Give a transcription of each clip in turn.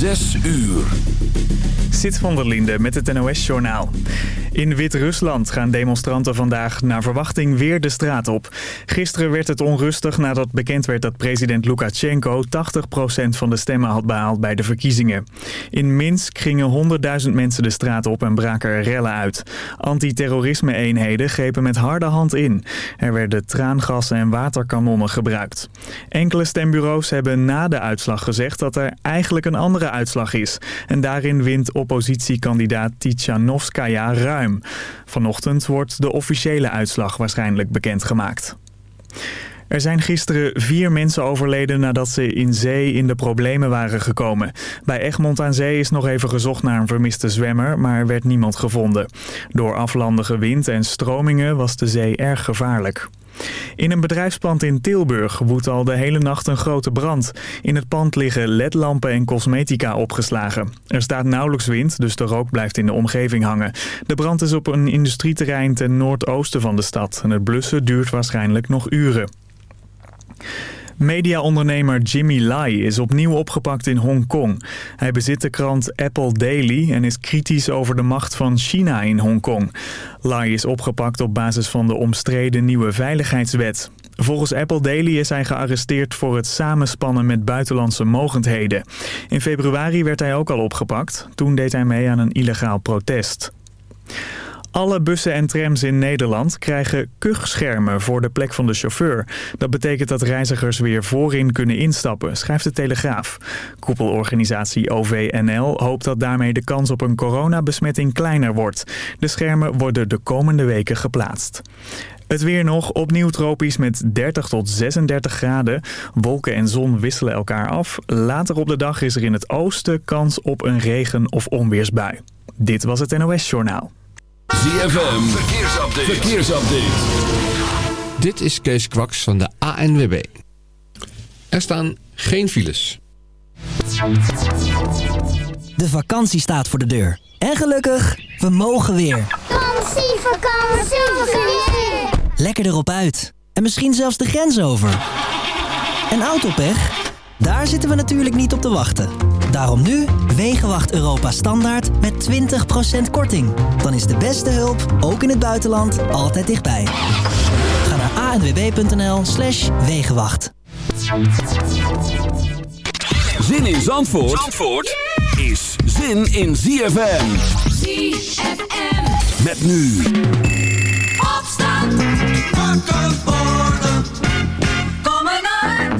Zes uur. Zit van der Linde met het NOS-journaal. In Wit-Rusland gaan demonstranten vandaag naar verwachting weer de straat op. Gisteren werd het onrustig nadat bekend werd dat president Lukashenko 80% van de stemmen had behaald bij de verkiezingen. In Minsk gingen 100.000 mensen de straat op en braken er rellen uit. Antiterrorisme-eenheden grepen met harde hand in. Er werden traangassen en waterkanonnen gebruikt. Enkele stembureaus hebben na de uitslag gezegd dat er eigenlijk een andere uitslag is. En daarin wint oppositiekandidaat Tichanovskaya ruim. Vanochtend wordt de officiële uitslag waarschijnlijk bekendgemaakt. Er zijn gisteren vier mensen overleden nadat ze in zee in de problemen waren gekomen. Bij Egmond aan Zee is nog even gezocht naar een vermiste zwemmer, maar er werd niemand gevonden. Door aflandige wind en stromingen was de zee erg gevaarlijk. In een bedrijfspand in Tilburg woedt al de hele nacht een grote brand. In het pand liggen ledlampen en cosmetica opgeslagen. Er staat nauwelijks wind, dus de rook blijft in de omgeving hangen. De brand is op een industrieterrein ten noordoosten van de stad. En het blussen duurt waarschijnlijk nog uren. Mediaondernemer Jimmy Lai is opnieuw opgepakt in Hongkong. Hij bezit de krant Apple Daily en is kritisch over de macht van China in Hongkong. Lai is opgepakt op basis van de omstreden nieuwe veiligheidswet. Volgens Apple Daily is hij gearresteerd voor het samenspannen met buitenlandse mogendheden. In februari werd hij ook al opgepakt. Toen deed hij mee aan een illegaal protest. Alle bussen en trams in Nederland krijgen kuchschermen voor de plek van de chauffeur. Dat betekent dat reizigers weer voorin kunnen instappen, schrijft de Telegraaf. Koepelorganisatie OVNL hoopt dat daarmee de kans op een coronabesmetting kleiner wordt. De schermen worden de komende weken geplaatst. Het weer nog, opnieuw tropisch met 30 tot 36 graden. Wolken en zon wisselen elkaar af. Later op de dag is er in het oosten kans op een regen- of onweersbui. Dit was het NOS Journaal. ZFM, verkeersupdate. verkeersupdate. Dit is Kees Kwaks van de ANWB. Er staan geen files. De vakantie staat voor de deur. En gelukkig, we mogen weer. Vakantie, vakantie, vakantie. Lekker erop uit. En misschien zelfs de grens over. En autopech? Daar zitten we natuurlijk niet op te wachten. Daarom nu Wegenwacht Europa Standaard met 20% korting. Dan is de beste hulp, ook in het buitenland, altijd dichtbij. Ga naar anwb.nl slash Wegenwacht. Zin in Zandvoort, Zandvoort is zin in ZFM. ZFM. Met nu. Opstand. Wakker worden. Kom eruit.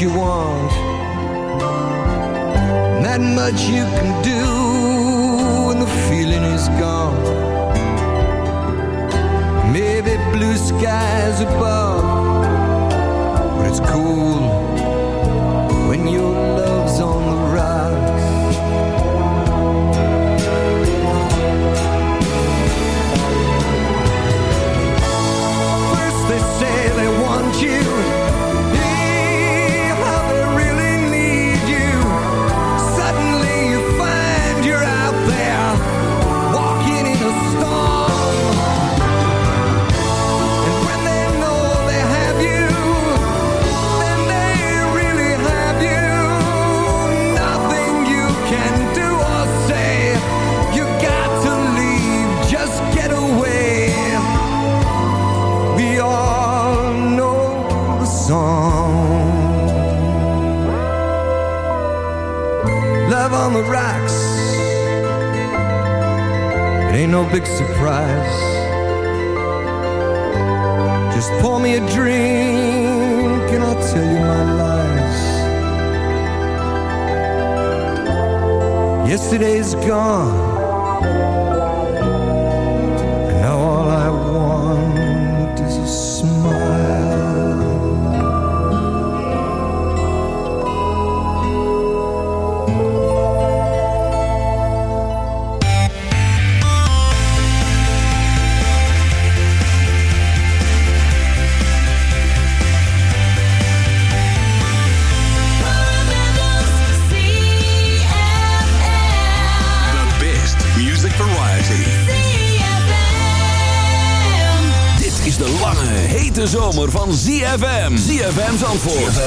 you want, that much you can do when the feeling is gone. Maybe blue skies above, but it's cool when your love's on the rocks. First they say they want you.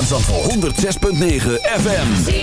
106.9 FM.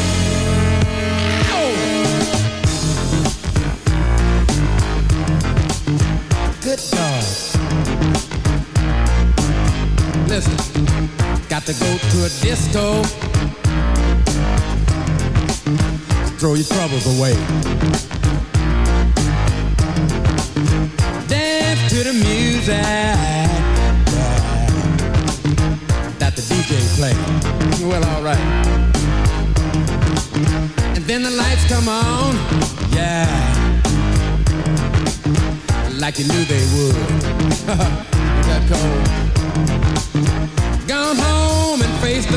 Listen, got to go to a disco. Throw your troubles away. Dance to the music that the DJ play. Well, alright. And then the lights come on. Yeah. Like you knew they would. That cold?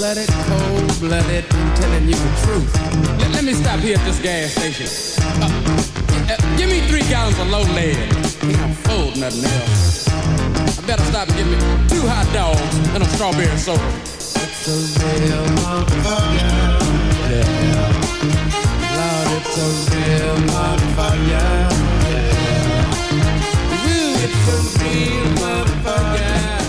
Cold-blooded, cold-blooded, I'm telling you the truth. Let, let me stop here at this gas station. Uh, uh, give me three gallons of low lead. I'm full, nothing else. I better stop and get me two hot dogs and a strawberry soda. It's a real motherfucker. Yeah. Lord, it's a real motherfucker. Yeah. It's a real motherfucker.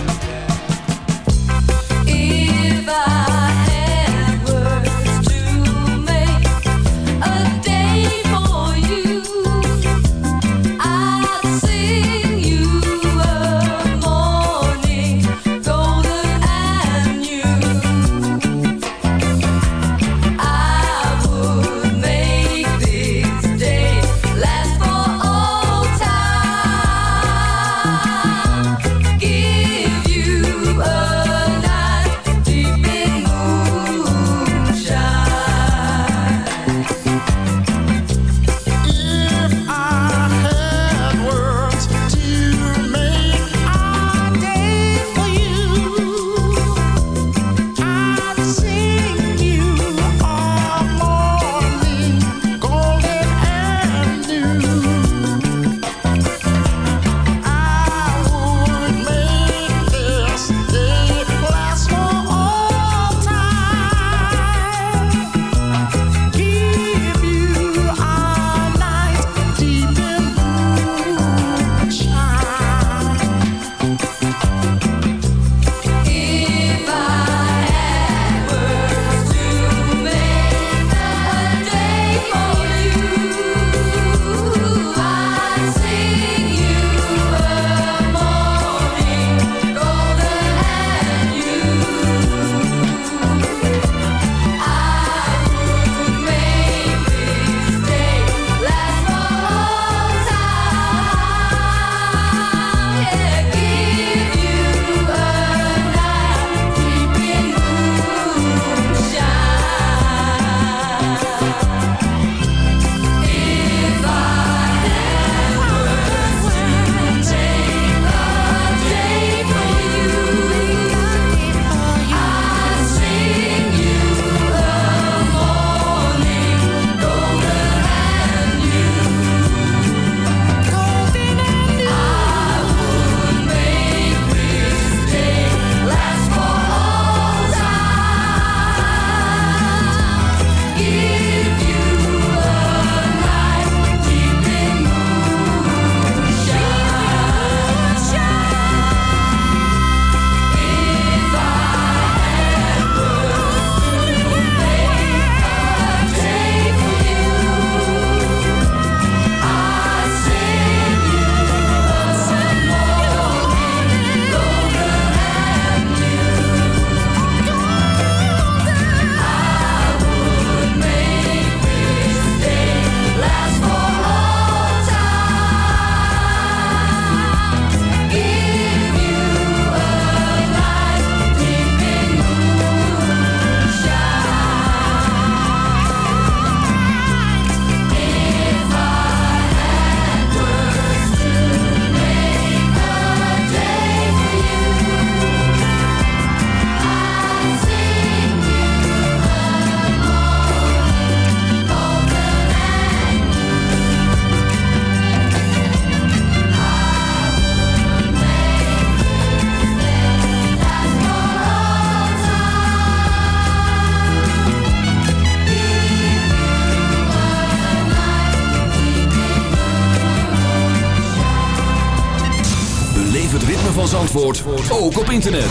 Zandvoort ook op internet.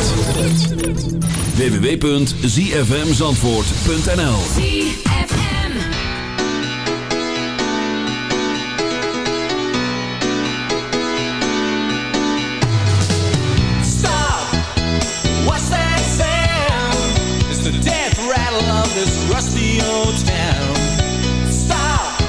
www.zfmzandvoort.nl Stop! What's that death rusty town. Stop!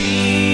fim.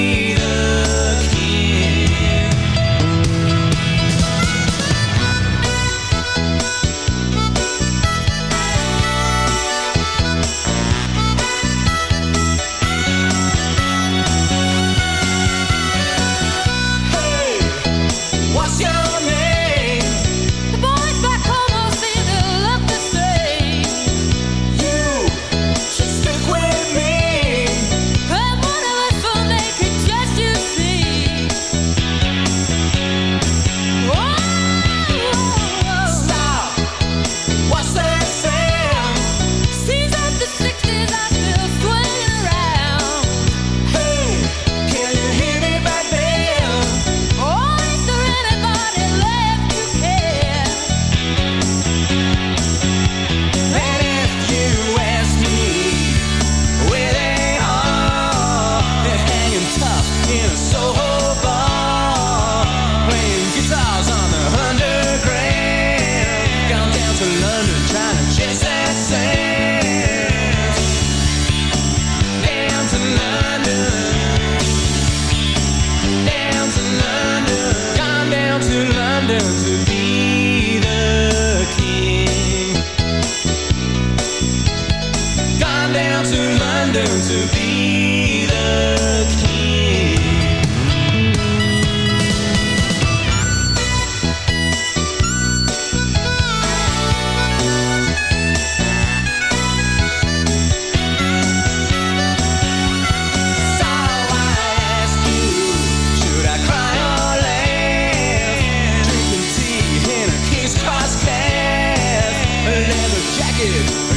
naked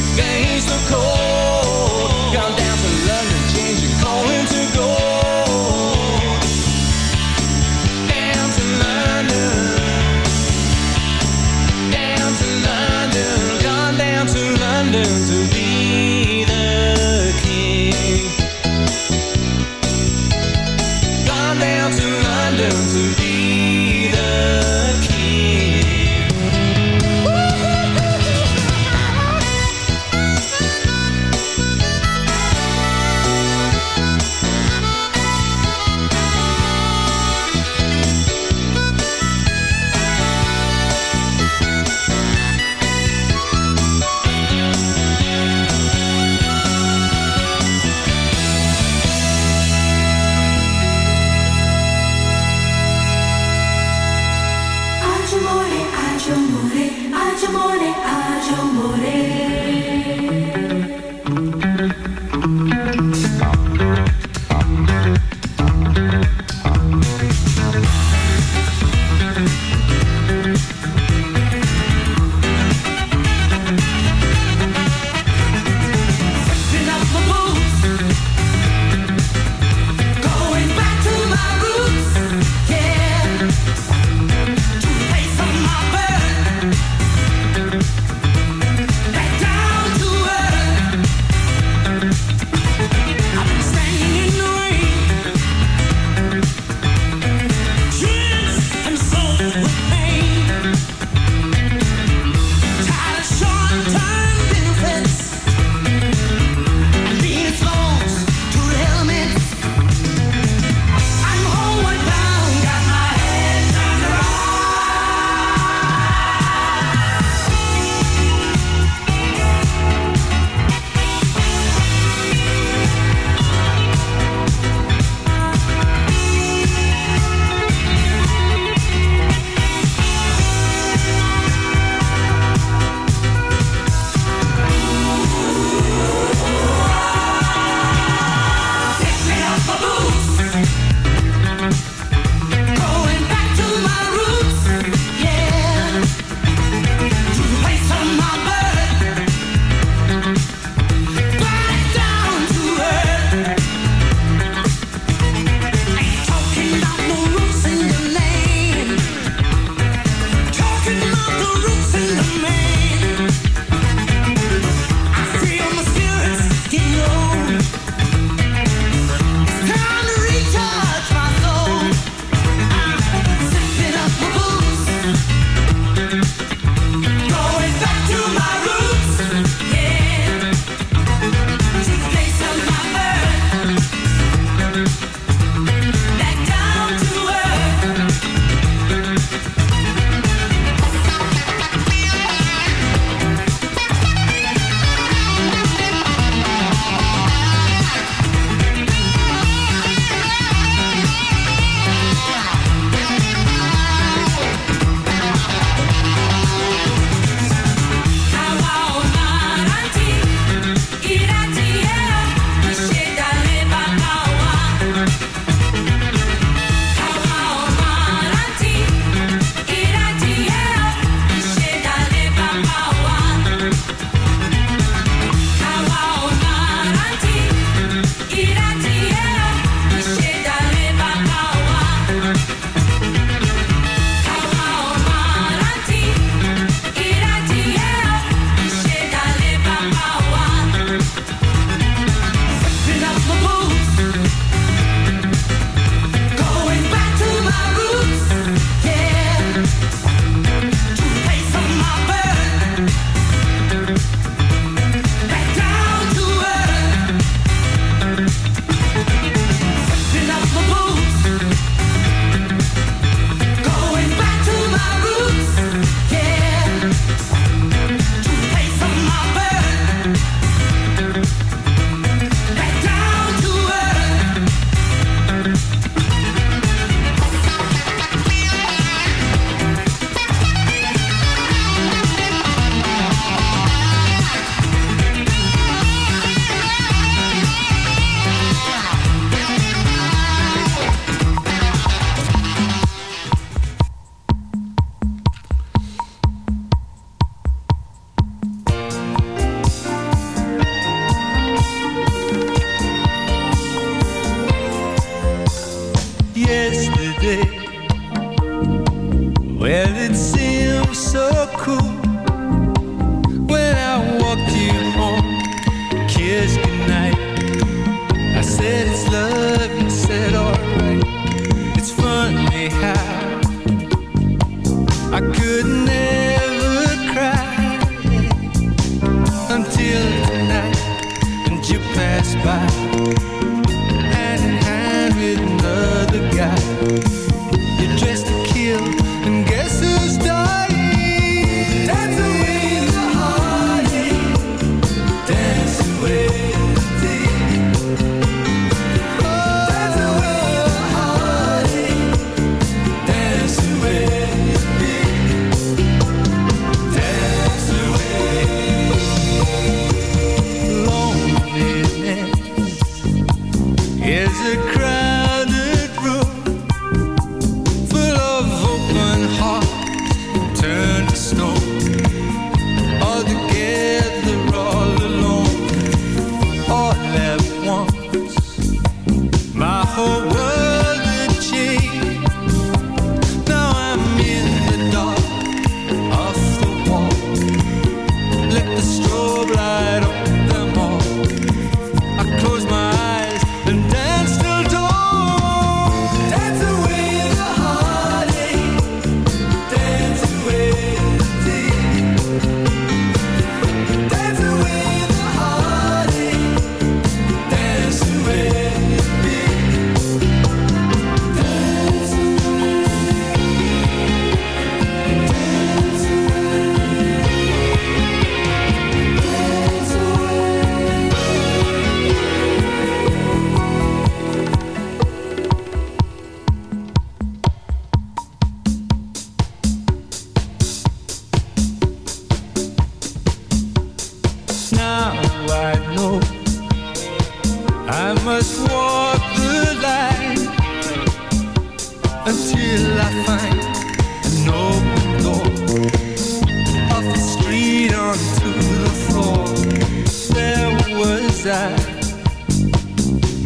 side.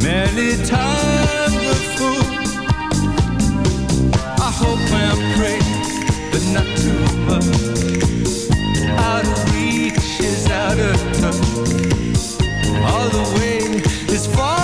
Many times a fool. I hope and pray, but not too much. Out of reach is out of touch. All the way is far.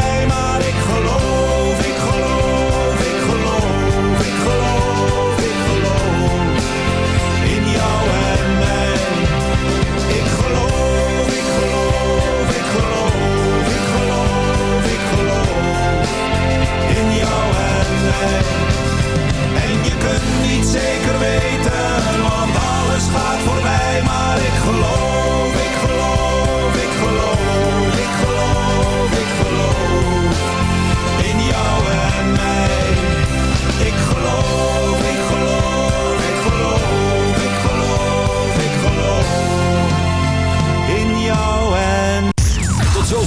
En je kunt niet zeker weten, want alles gaat voorbij. Maar ik geloof,